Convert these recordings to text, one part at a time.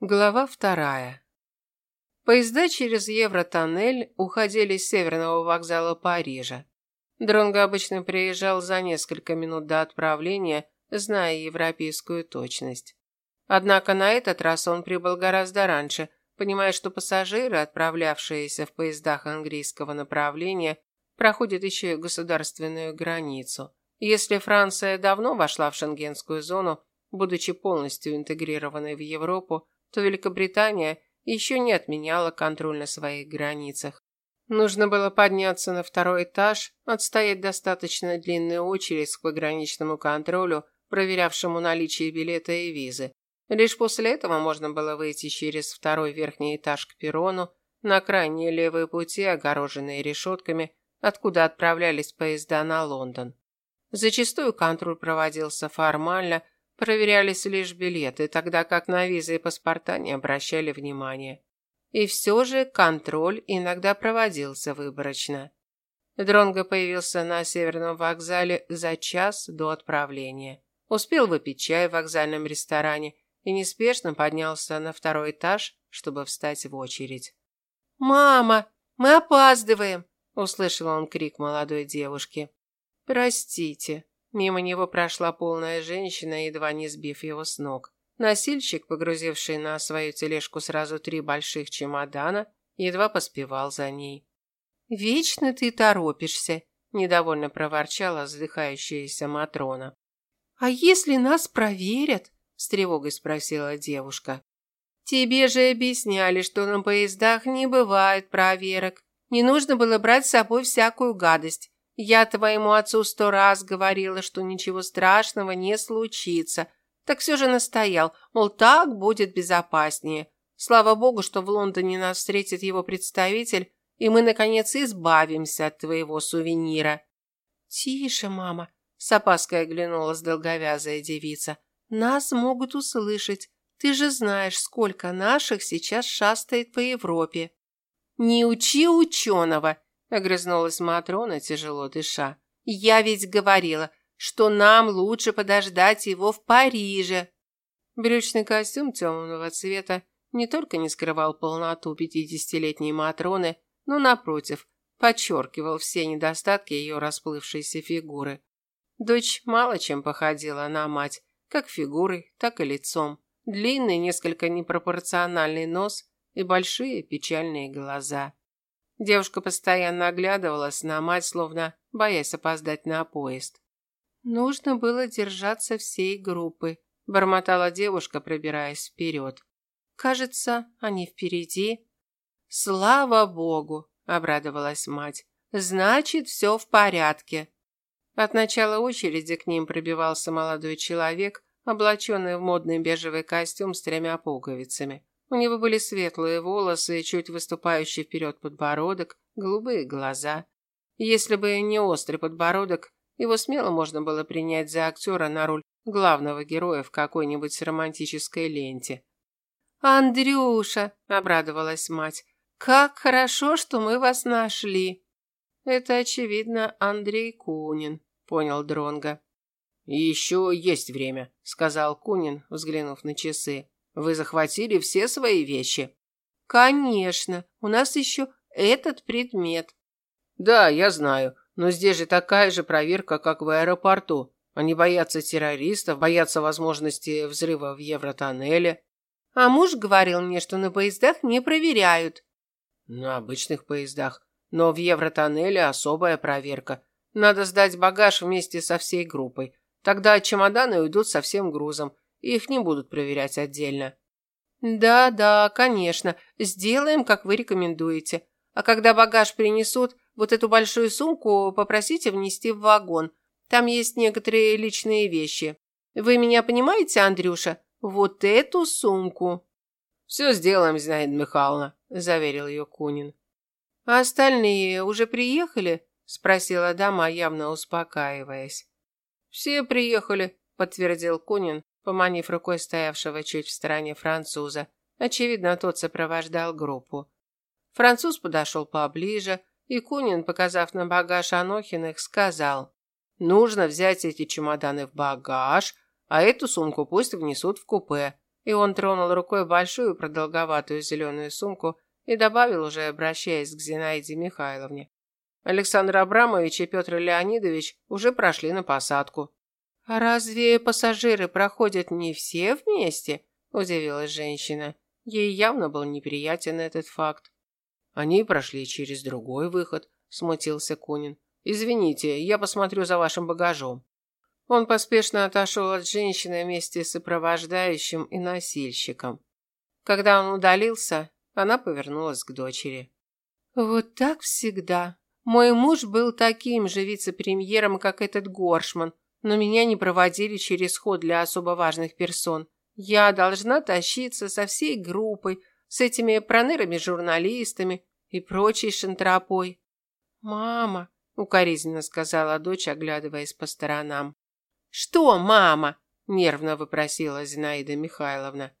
Глава вторая. Поезда через Евротоннель уходили с северного вокзала Парижа. Дронго обычно приезжал за несколько минут до отправления, зная европейскую точность. Однако на этот раз он прибыл гораздо раньше, понимая, что пассажиры, отправлявшиеся в поездах английского направления, проходят еще и государственную границу. Если Франция давно вошла в шенгенскую зону, будучи полностью интегрированной в Европу, то Великобритания еще не отменяла контроль на своих границах. Нужно было подняться на второй этаж, отстоять достаточно длинную очередь к пограничному контролю, проверявшему наличие билета и визы. Лишь после этого можно было выйти через второй верхний этаж к перрону, на крайние левые пути, огороженные решетками, откуда отправлялись поезда на Лондон. Зачастую контроль проводился формально – Проверялись лишь билеты, тогда как на визы и паспорта не обращали внимания. И все же контроль иногда проводился выборочно. Дронго появился на Северном вокзале за час до отправления. Успел выпить чай в вокзальном ресторане и неспешно поднялся на второй этаж, чтобы встать в очередь. «Мама, мы опаздываем!» – услышал он крик молодой девушки. «Простите», Мимо него прошла полная женщина, едва не сбив его с ног. Носильщик, погрузивший на свою тележку сразу три больших чемодана, едва поспевал за ней. «Вечно ты торопишься», – недовольно проворчала вздыхающаяся Матрона. «А если нас проверят?» – с тревогой спросила девушка. «Тебе же объясняли, что на поездах не бывает проверок. Не нужно было брать с собой всякую гадость. Я твоему отцу сто раз говорила, что ничего страшного не случится. Так все же настоял, мол, так будет безопаснее. Слава богу, что в Лондоне нас встретит его представитель, и мы, наконец, избавимся от твоего сувенира. Тише, мама, с опаской оглянулась долговязая девица. Нас могут услышать. Ты же знаешь, сколько наших сейчас шастает по Европе. Не учи ученого, Огрызнулась Матрона, тяжело дыша. «Я ведь говорила, что нам лучше подождать его в Париже». Брючный костюм темного цвета не только не скрывал полноту пятидесятилетней Матроны, но, напротив, подчеркивал все недостатки ее расплывшейся фигуры. Дочь мало чем походила на мать, как фигурой, так и лицом. Длинный, несколько непропорциональный нос и большие печальные глаза. Девушка постоянно оглядывалась на мать, словно боясь опоздать на поезд. Нужно было держаться всей группы, бормотала девушка, пробираясь вперед. Кажется, они впереди. Слава богу, обрадовалась мать. Значит, все в порядке. От начала очереди к ним пробивался молодой человек, облаченный в модный бежевый костюм с тремя пуговицами. У него были светлые волосы, чуть выступающий вперед подбородок, голубые глаза. Если бы не острый подбородок, его смело можно было принять за актера на роль главного героя в какой-нибудь романтической ленте. «Андрюша!» – обрадовалась мать. «Как хорошо, что мы вас нашли!» «Это, очевидно, Андрей Кунин», – понял Дронга. «Еще есть время», – сказал Кунин, взглянув на часы. Вы захватили все свои вещи? Конечно, у нас еще этот предмет. Да, я знаю, но здесь же такая же проверка, как в аэропорту. Они боятся террористов, боятся возможности взрыва в Евротоннеле. А муж говорил мне, что на поездах не проверяют. На обычных поездах. Но в Евротоннеле особая проверка. Надо сдать багаж вместе со всей группой. Тогда чемоданы уйдут со всем грузом. Их не будут проверять отдельно. Да, да, конечно. Сделаем, как вы рекомендуете. А когда багаж принесут, вот эту большую сумку попросите внести в вагон. Там есть некоторые личные вещи. Вы меня понимаете, Андрюша? Вот эту сумку. Все сделаем, Зинаида Михайловна, заверил ее Кунин. А остальные уже приехали? спросила дама, явно успокаиваясь. Все приехали, подтвердил Кунин, поманив рукой стоявшего чуть в стороне француза. Очевидно, тот сопровождал группу. Француз подошел поближе, и Кунин, показав на багаж Анохиных, сказал, «Нужно взять эти чемоданы в багаж, а эту сумку пусть внесут в купе. И он тронул рукой большую продолговатую зеленую сумку и добавил, уже обращаясь к Зинаиде Михайловне. Александр Абрамович и Петр Леонидович уже прошли на посадку. «А разве пассажиры проходят не все вместе?» – удивилась женщина. Ей явно был неприятен этот факт. «Они прошли через другой выход», – смутился Кунин. «Извините, я посмотрю за вашим багажом». Он поспешно отошел от женщины вместе с сопровождающим и носильщиком. Когда он удалился, она повернулась к дочери. «Вот так всегда. Мой муж был таким же вице-премьером, как этот Горшман, но меня не проводили через ход для особо важных персон. Я должна тащиться со всей группой, с этими пронырами-журналистами и прочей шантропой. «Мама», — укоризненно сказала дочь, оглядываясь по сторонам. «Что, мама?» – нервно выпросила Зинаида Михайловна.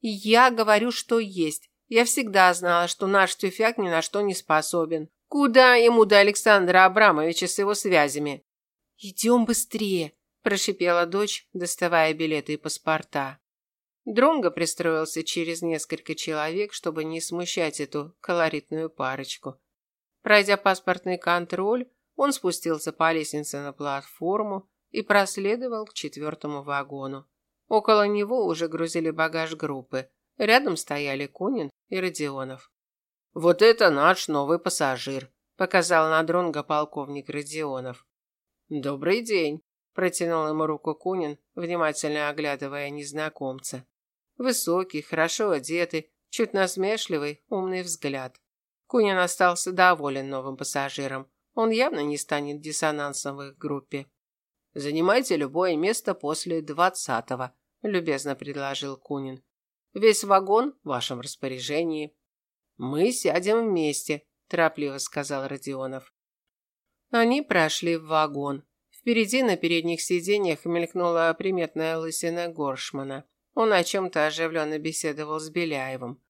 «Я говорю, что есть. Я всегда знала, что наш тюфяк ни на что не способен. Куда ему до Александра Абрамовича с его связями?» «Идем быстрее», – прошипела дочь, доставая билеты и паспорта. Дронго пристроился через несколько человек, чтобы не смущать эту колоритную парочку. Пройдя паспортный контроль, он спустился по лестнице на платформу и проследовал к четвертому вагону. Около него уже грузили багаж группы. Рядом стояли Кунин и Родионов. «Вот это наш новый пассажир», – показал на Дронго полковник Родионов. «Добрый день», – протянул ему руку Кунин, внимательно оглядывая незнакомца. Высокий, хорошо одетый, чуть насмешливый, умный взгляд. Кунин остался доволен новым пассажиром. Он явно не станет диссонансом в их группе. «Занимайте любое место после двадцатого», – любезно предложил Кунин. «Весь вагон в вашем распоряжении». «Мы сядем вместе», – торопливо сказал Родионов. Они прошли в вагон. Впереди на передних сиденьях мелькнула приметная лысина Горшмана. Он о чем-то оживленно беседовал с Беляевым.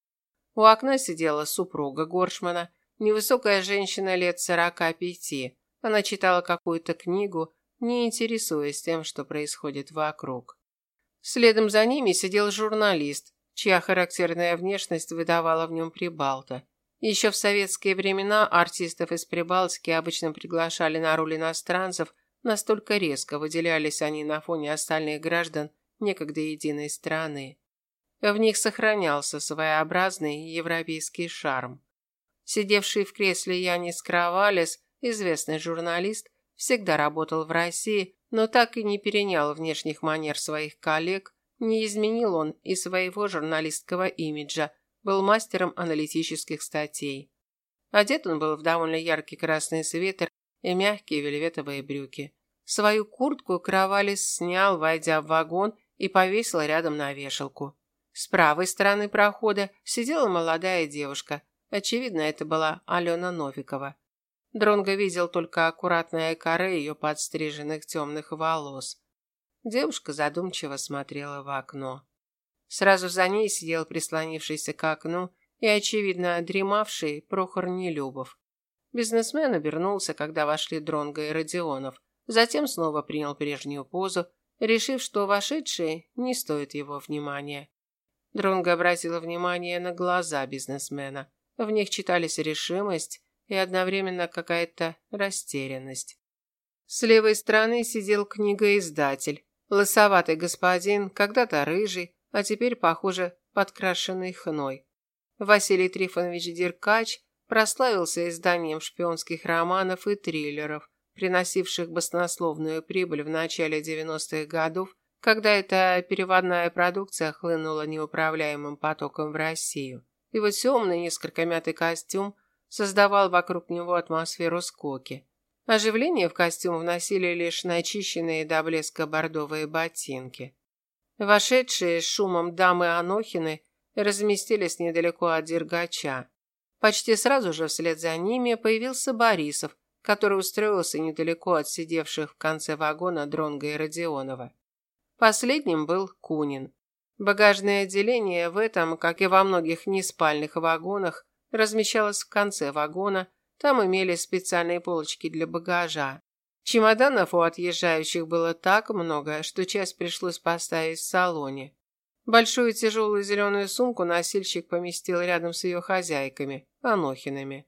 У окна сидела супруга Горшмана, невысокая женщина лет сорока пяти. Она читала какую-то книгу, не интересуясь тем, что происходит вокруг. Следом за ними сидел журналист, чья характерная внешность выдавала в нем прибалта. Еще в советские времена артистов из Прибалтики обычно приглашали на роль иностранцев, настолько резко выделялись они на фоне остальных граждан некогда единой страны. В них сохранялся своеобразный европейский шарм. Сидевший в кресле Янис Кравалес, известный журналист, всегда работал в России, но так и не перенял внешних манер своих коллег, не изменил он и своего журналистского имиджа, был мастером аналитических статей. Одет он был в довольно яркий красный свитер и мягкие вельветовые брюки. Свою куртку Кравалис снял, войдя в вагон, и повесил рядом на вешалку. С правой стороны прохода сидела молодая девушка. Очевидно, это была Алена Новикова. Дронго видел только аккуратное коре ее подстриженных темных волос. Девушка задумчиво смотрела в окно. Сразу за ней сидел прислонившийся к окну и, очевидно, дремавший Прохор Нелюбов. Бизнесмен обернулся, когда вошли Дронго и Родионов. Затем снова принял прежнюю позу, решив, что вошедшие не стоят его внимания. Дронго обратил внимание на глаза бизнесмена. В них читались решимость и одновременно какая-то растерянность. С левой стороны сидел книгоиздатель. Лысоватый господин, когда-то рыжий, а теперь, похоже, подкрашенный хной. Василий Трифонович Деркач прославился изданием шпионских романов и триллеров, приносивших баснословную прибыль в начале 90-х годов, когда эта переводная продукция хлынула неуправляемым потоком в Россию. Его темный, несколько мятый костюм создавал вокруг него атмосферу скоки. Оживление в костюм вносили лишь начищенные до блеска бордовые ботинки. Вошедшие с шумом дамы Анохины разместились недалеко от Дергача. Почти сразу же вслед за ними появился Борисов, который устроился недалеко от сидевших в конце вагона Дронга и Родионова. Последним был Кунин. Багажное отделение в этом, как и во многих неспальных вагонах, размещалась в конце вагона, там имелись специальные полочки для багажа. Чемоданов у отъезжающих было так много, что часть пришлось поставить в салоне. Большую тяжелую зеленую сумку носильщик поместил рядом с ее хозяйками, Анохинами.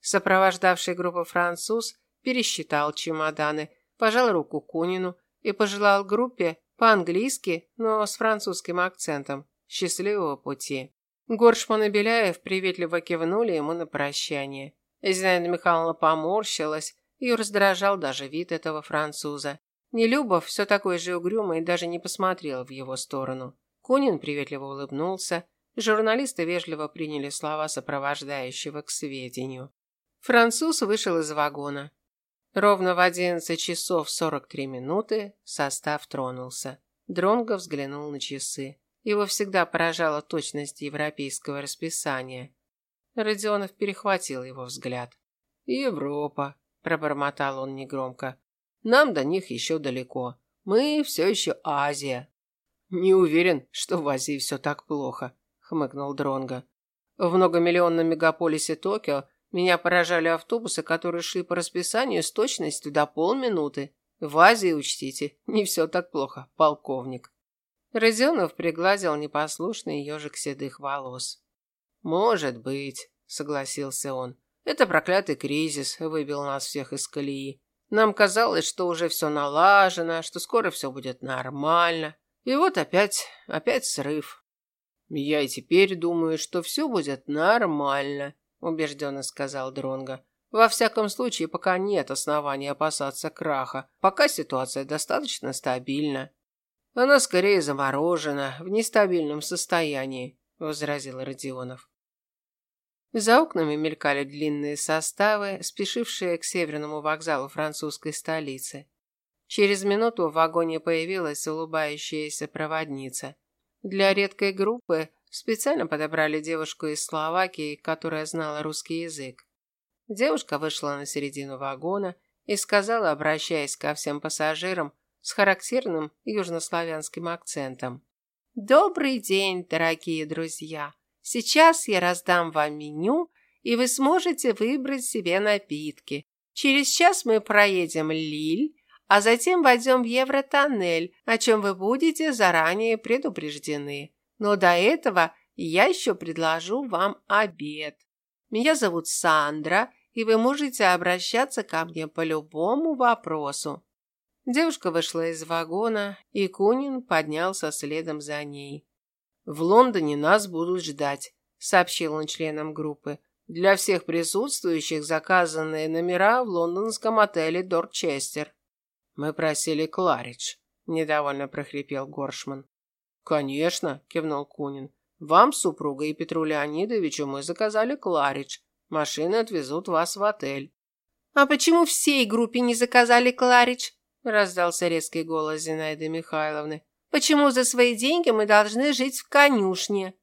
Сопровождавший группу француз пересчитал чемоданы, пожал руку Кунину и пожелал группе по-английски, но с французским акцентом, счастливого пути. Горшман и Беляев приветливо кивнули ему на прощание. Зинаида Михайловна поморщилась, ее раздражал даже вид этого француза. Нелюбов, все такой же угрюмый, даже не посмотрел в его сторону. Кунин приветливо улыбнулся, журналисты вежливо приняли слова сопровождающего к сведению. Француз вышел из вагона. Ровно в 11 часов 43 минуты состав тронулся. Дронго взглянул на часы. Его всегда поражала точность европейского расписания. Родионов перехватил его взгляд. «Европа», – пробормотал он негромко. «Нам до них еще далеко. Мы все еще Азия». «Не уверен, что в Азии все так плохо», – хмыкнул Дронго. «В многомиллионном мегаполисе Токио меня поражали автобусы, которые шли по расписанию с точностью до полминуты. В Азии, учтите, не все так плохо, полковник». Родионов пригладил непослушный ежик седых волос. «Может быть», – согласился он. «Это проклятый кризис выбил нас всех из колеи. Нам казалось, что уже все налажено, что скоро все будет нормально. И вот опять, опять срыв. Я и теперь думаю, что все будет нормально, убежденно сказал Дронга. Во всяком случае, пока нет оснований опасаться краха, пока ситуация достаточно стабильна. Она скорее заморожена, в нестабильном состоянии, возразил Родионов. За окнами мелькали длинные составы, спешившие к северному вокзалу французской столицы. Через минуту в вагоне появилась улыбающаяся проводница. Для редкой группы специально подобрали девушку из Словакии, которая знала русский язык. Девушка вышла на середину вагона и сказала, обращаясь ко всем пассажирам, с характерным южнославянским акцентом. «Добрый день, дорогие друзья! Сейчас я раздам вам меню, и вы сможете выбрать себе напитки. Через час мы проедем Лиль, а затем войдем в Евротоннель, о чем вы будете заранее предупреждены. Но до этого я еще предложу вам обед. Меня зовут Сандра, и вы можете обращаться ко мне по любому вопросу. Девушка вышла из вагона, и Кунин поднялся следом за ней. «В Лондоне нас будут ждать», – сообщил он членам группы. «Для всех присутствующих заказанные номера в лондонском отеле Дорчестер». «Мы просили Кларидж», – недовольно прохрипел Горшман. «Конечно», – кивнул Кунин. «Вам, супруга и Петру Леонидовичу, мы заказали Кларидж. Машины отвезут вас в отель». «А почему всей группе не заказали Кларидж?» раздался резкий голос Зинаиды Михайловны. Почему за свои деньги мы должны жить в конюшне?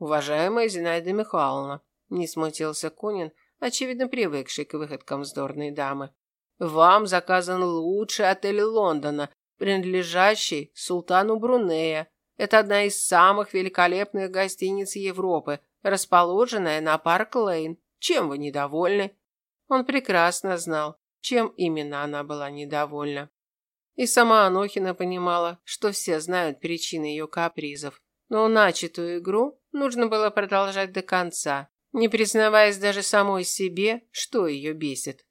Уважаемая Зинаида Михайловна, не смутился Кунин, очевидно привыкший к выходкам вздорной дамы. Вам заказан лучший отель Лондона, принадлежащий султану Брунея. Это одна из самых великолепных гостиниц Европы, расположенная на Парк-Лейн. Чем вы недовольны? Он прекрасно знал, чем именно она была недовольна. И сама Анохина понимала, что все знают причины ее капризов. Но начатую игру нужно было продолжать до конца, не признаваясь даже самой себе, что ее бесит.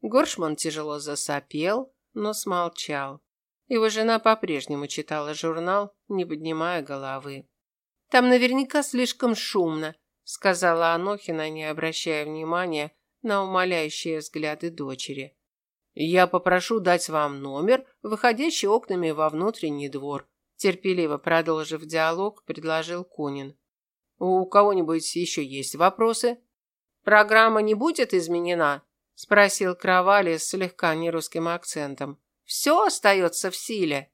Горшман тяжело засопел, но смолчал. Его жена по-прежнему читала журнал, не поднимая головы. «Там наверняка слишком шумно», – сказала Анохина, не обращая внимания на умоляющие взгляды дочери. Я попрошу дать вам номер, выходящий окнами во внутренний двор. Терпеливо продолжив диалог, предложил Кунин. У кого-нибудь еще есть вопросы? Программа не будет изменена? Спросил Кровали с слегка нерусским акцентом. Все остается в силе.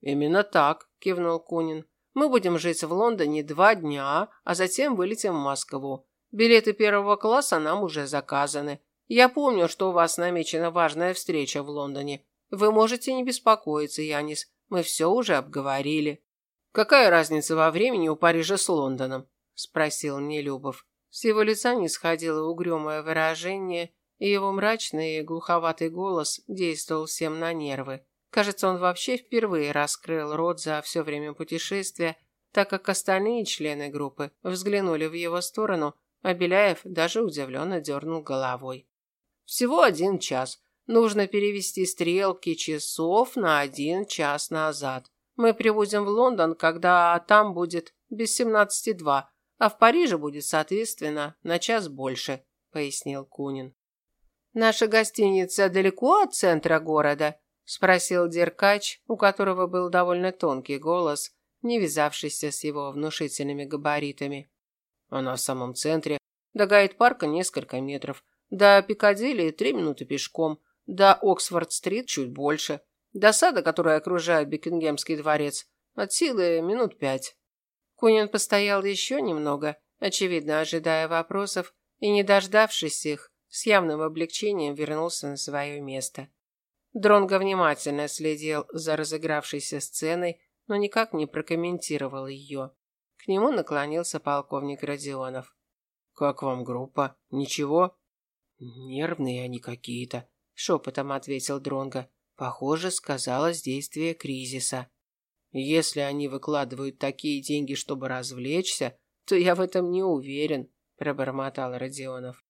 Именно так, кивнул Кунин. Мы будем жить в Лондоне два дня, а затем вылетим в Москву. Билеты первого класса нам уже заказаны. Я помню, что у вас намечена важная встреча в Лондоне. Вы можете не беспокоиться, Янис. Мы все уже обговорили. Какая разница во времени у Парижа с Лондоном? спросил Нелюбов. С его лица не сходило угрюмое выражение, и его мрачный и глуховатый голос действовал всем на нервы. Кажется, он вообще впервые раскрыл рот за все время путешествия, так как остальные члены группы взглянули в его сторону, а Беляев даже удивленно дернул головой. «Всего один час. Нужно перевести стрелки часов на один час назад. Мы прибудем в Лондон, когда там будет без семнадцати два, а в Париже будет, соответственно, на час больше», – пояснил Кунин. «Наша гостиница далеко от центра города?» – спросил Деркач, у которого был довольно тонкий голос, не вязавшийся с его внушительными габаритами. «Она в самом центре. До гайд-парка несколько метров. До Пикадилли три минуты пешком. До Оксфорд-стрит чуть больше. До сада, который окружает Бекингемский дворец, от силы минут пять». Кунин постоял еще немного, очевидно ожидая вопросов, и, не дождавшись их, с явным облегчением вернулся на свое место. Дронго внимательно следил за разыгравшейся сценой, но никак не прокомментировал ее. К нему наклонился полковник Родионов. «Как вам группа? Ничего?» «Нервные они какие-то», – шепотом ответил Дронго. «Похоже, сказалось действие кризиса. Если они выкладывают такие деньги, чтобы развлечься, то я в этом не уверен», – пробормотал Родионов.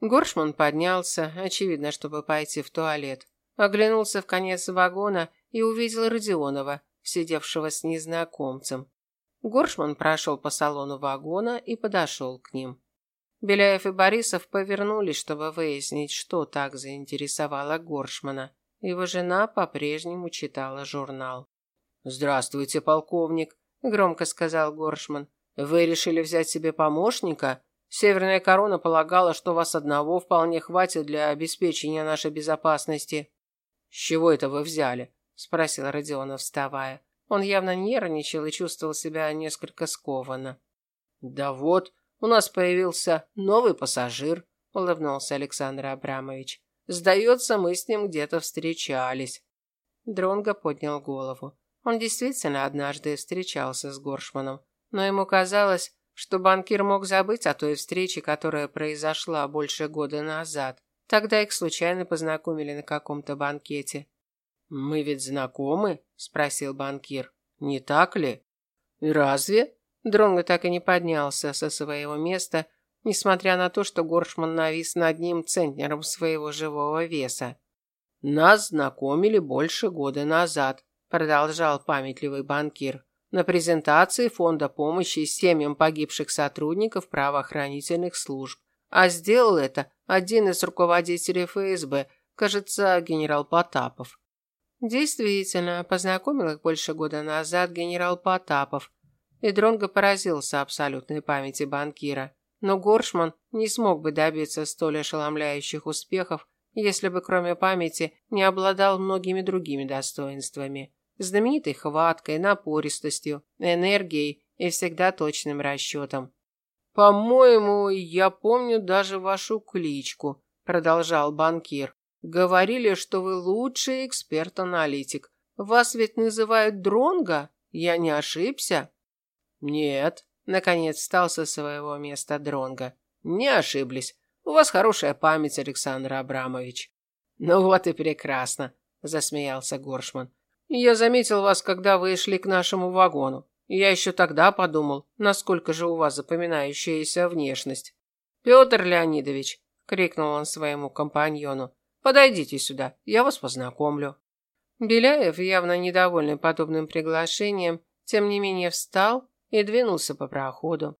Горшман поднялся, очевидно, чтобы пойти в туалет. Оглянулся в конец вагона и увидел Родионова, сидевшего с незнакомцем. Горшман прошел по салону вагона и подошел к ним. Беляев и Борисов повернулись, чтобы выяснить, что так заинтересовало Горшмана. Его жена по-прежнему читала журнал. «Здравствуйте, полковник», – громко сказал Горшман. «Вы решили взять себе помощника? Северная корона полагала, что вас одного вполне хватит для обеспечения нашей безопасности. С чего это вы взяли? спросил Родионов, вставая. Он явно нервничал и чувствовал себя несколько скованно. Да вот, у нас появился новый пассажир, улыбнулся Александр Абрамович. Сдается, мы с ним где-то встречались. Дронго поднял голову. Он действительно однажды встречался с Горшманом, но ему казалось, что банкир мог забыть о той встрече, которая произошла больше года назад. Тогда их случайно познакомили на каком-то банкете. «Мы ведь знакомы?» – спросил банкир. «Не так ли?» «Разве?» Дронго так и не поднялся со своего места, несмотря на то, что Горшман навис над ним центнером своего живого веса. «Нас знакомили больше года назад», – продолжал памятливый банкир на презентации фонда помощи семьям погибших сотрудников правоохранительных служб. А сделал это один из руководителей ФСБ, кажется, генерал Потапов. Действительно, познакомил их больше года назад генерал Потапов, и Дронго поразился абсолютной памяти банкира. Но Горшман не смог бы добиться столь ошеломляющих успехов, если бы кроме памяти не обладал многими другими достоинствами знаменитой хваткой, напористостью, энергией и всегда точным расчетом. «По-моему, я помню даже вашу кличку», – продолжал банкир. «Говорили, что вы лучший эксперт-аналитик. Вас ведь называют Дронго? Я не ошибся?» «Нет», – наконец встал со своего места Дронго. «Не ошиблись. У вас хорошая память, Александр Абрамович». «Ну вот и прекрасно», – засмеялся Горшман. Я заметил вас, когда вы шли к нашему вагону. Я еще тогда подумал, насколько же у вас запоминающаяся внешность. Петр Леонидович, крикнул он своему компаньону, подойдите сюда, я вас познакомлю. Беляев, явно недовольный подобным приглашением, тем не менее встал и двинулся по проходу.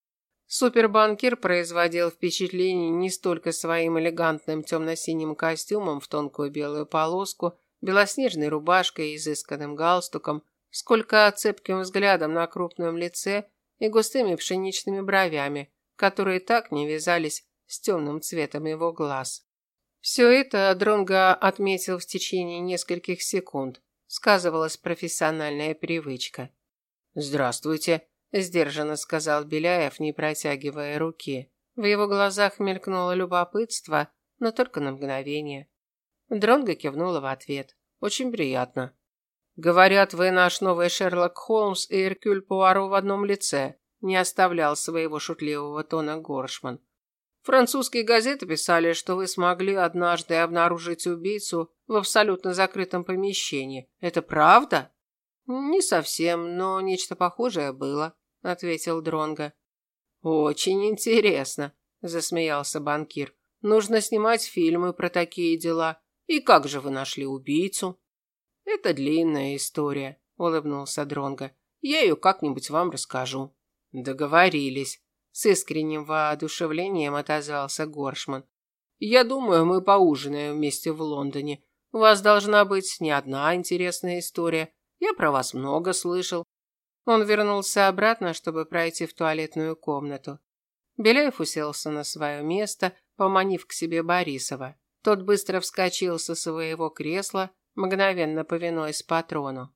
Супербанкир производил впечатление не столько своим элегантным темно-синим костюмом в тонкую белую полоску, белоснежной рубашкой и изысканным галстуком, сколько цепким взглядом на крупном лице и густыми пшеничными бровями, которые так не вязались с темным цветом его глаз. Все это Дронга отметил в течение нескольких секунд. Сказывалась профессиональная привычка. «Здравствуйте», – сдержанно сказал Беляев, не протягивая руки. В его глазах мелькнуло любопытство, но только на мгновение. Дронго кивнула в ответ. «Очень приятно». «Говорят, вы наш новый Шерлок Холмс и Эркюль Пуаро в одном лице», не оставлял своего шутливого тона Горшман. Французские газеты писали, что вы смогли однажды обнаружить убийцу в абсолютно закрытом помещении. Это правда? Не совсем, но нечто похожее было, ответил Дронга. Очень интересно, засмеялся банкир. Нужно снимать фильмы про такие дела. И как же вы нашли убийцу? Это длинная история, улыбнулся Дронга. Я ее как-нибудь вам расскажу. Договорились. С искренним воодушевлением отозвался Горшман. Я думаю, мы поужинаем вместе в Лондоне. У вас должна быть не одна интересная история. Я про вас много слышал. Он вернулся обратно, чтобы пройти в туалетную комнату. Беляев уселся на свое место, поманив к себе Борисова. Тот быстро вскочил со своего кресла, мгновенно повинуясь патрону.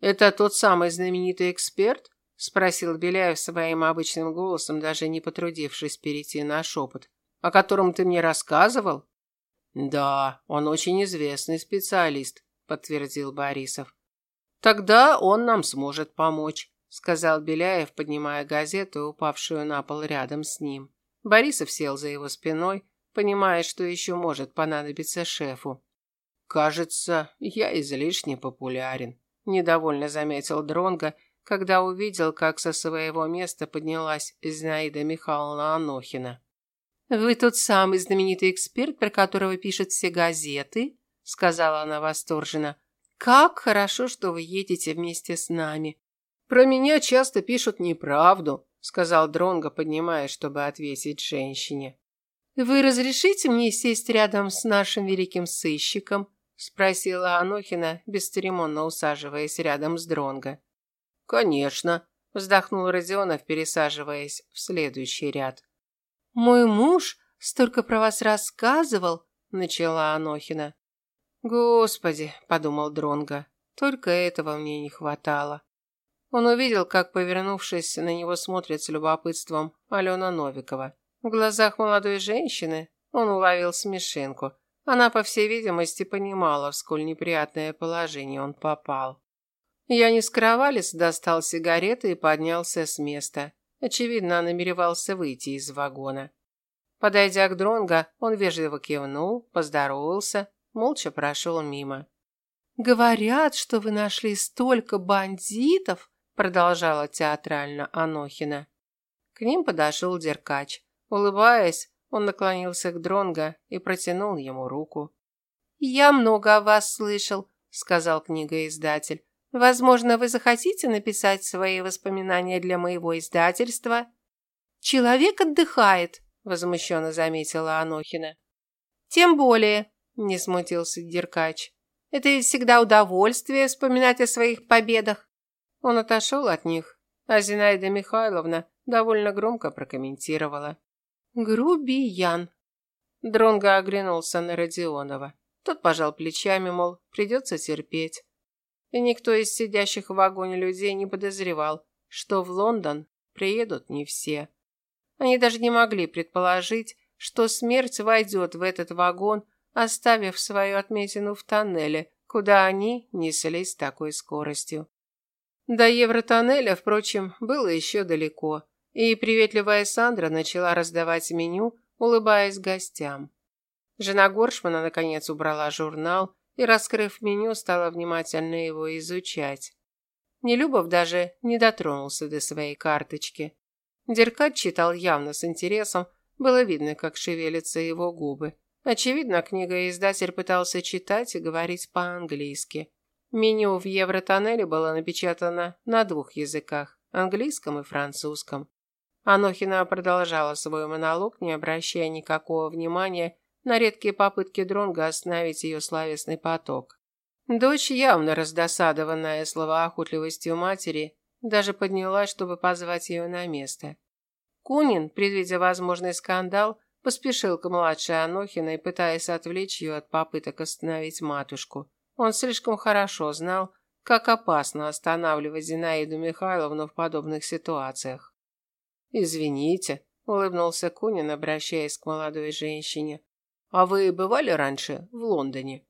«Это тот самый знаменитый эксперт?» – спросил Беляев своим обычным голосом, даже не потрудившись перейти на шепот. «О котором ты мне рассказывал?» «Да, он очень известный специалист», – подтвердил Борисов. Тогда он нам сможет помочь, сказал Беляев, поднимая газету, упавшую на пол рядом с ним. Борисов сел за его спиной, понимая, что еще может понадобиться шефу. Кажется, я излишне популярен, недовольно заметил Дронга, когда увидел, как со своего места поднялась Зинаида Михайловна Анохина. Вы тот самый знаменитый эксперт, про которого пишут все газеты, сказала она восторженно. Как хорошо, что вы едете вместе с нами. Про меня часто пишут неправду, сказал Дронго, поднимаясь, чтобы ответить женщине. Вы разрешите мне сесть рядом с нашим великим сыщиком? спросила Анохина, бесцеремонно усаживаясь рядом с Дронго. Конечно, вздохнул Родионов, пересаживаясь в следующий ряд. Мой муж столько про вас рассказывал, начала Анохина. Господи, подумал Дронга, только этого мне не хватало. Он увидел, как, повернувшись, на него смотрит с любопытством Алена Новикова. В глазах молодой женщины он уловил смешинку. Она, по всей видимости, понимала, в сколь неприятное положение он попал. Я не скрывались, достал сигареты и поднялся с места. Очевидно, намеревался выйти из вагона. Подойдя к Дронго, он вежливо кивнул, поздоровался молча прошел мимо. «Говорят, что вы нашли столько бандитов», продолжала театрально Анохина. К ним подошел Деркач. Улыбаясь, он наклонился к Дронго и протянул ему руку. «Я много о вас слышал», — сказал книгоиздатель. «Возможно, вы захотите написать свои воспоминания для моего издательства?» «Человек отдыхает», — возмущенно заметила Анохина. «Тем более», не смутился Деркач. Это ведь всегда удовольствие вспоминать о своих победах. Он отошел от них, а Зинаида Михайловна довольно громко прокомментировала. Грубиян. Дронго оглянулся на Родионова. Тот пожал плечами, мол, придется терпеть. И никто из сидящих в вагоне людей не подозревал, что в Лондон приедут не все. Они даже не могли предположить, что смерть войдет в этот вагон оставив свою отметину в тоннеле, куда они неслись с такой скоростью. До Евротоннеля, впрочем, было еще далеко, и приветливая Сандра начала раздавать меню, улыбаясь гостям. Жена Горшмана наконец убрала журнал и, раскрыв меню, стала внимательно его изучать. Нелюбов даже не дотронулся до своей карточки. Деркач читал явно с интересом, было видно, как шевелятся его губы. Очевидно, книгоиздатель пытался читать и говорить по-английски. Меню в Евротоннеле было напечатано на двух языках – английском и французском. Анохина продолжала свой монолог, не обращая никакого внимания на редкие попытки Дронга остановить ее славесный поток. Дочь, явно раздосадованная словоохотливостью матери, даже поднялась, чтобы позвать ее на место. Кунин, предвидя возможный скандал, Поспешил к младшей Анохиной, пытаясь отвлечь ее от попыток остановить матушку. Он слишком хорошо знал, как опасно останавливать Зинаиду Михайловну в подобных ситуациях. «Извините», – улыбнулся Кунин, обращаясь к молодой женщине. «А вы бывали раньше в Лондоне?»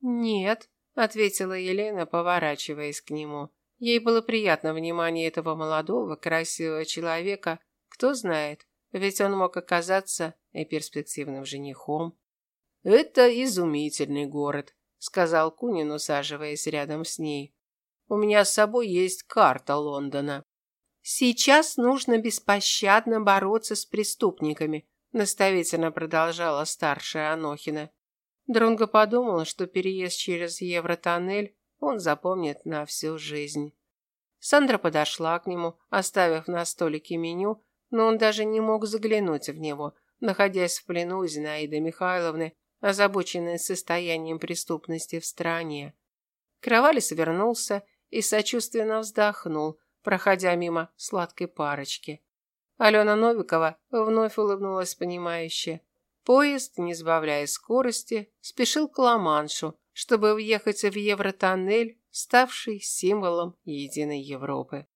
«Нет», – ответила Елена, поворачиваясь к нему. Ей было приятно внимание этого молодого, красивого человека. Кто знает, ведь он мог оказаться и перспективным женихом. «Это изумительный город», – сказал Кунин, усаживаясь рядом с ней. У меня с собой есть карта Лондона. Сейчас нужно беспощадно бороться с преступниками, наставительно продолжала старшая Анохина. Дронго подумал, что переезд через Евротоннель он запомнит на всю жизнь. Сандра подошла к нему, оставив на столике меню, но он даже не мог заглянуть в него, находясь в плену Зинаиды Михайловны, озабоченной состоянием преступности в стране. Кровалис вернулся и сочувственно вздохнул, проходя мимо сладкой парочки. Алена Новикова вновь улыбнулась понимающе. Поезд, не сбавляя скорости, спешил к Ла-Маншу, чтобы въехать в Евротоннель, ставший символом единой Европы.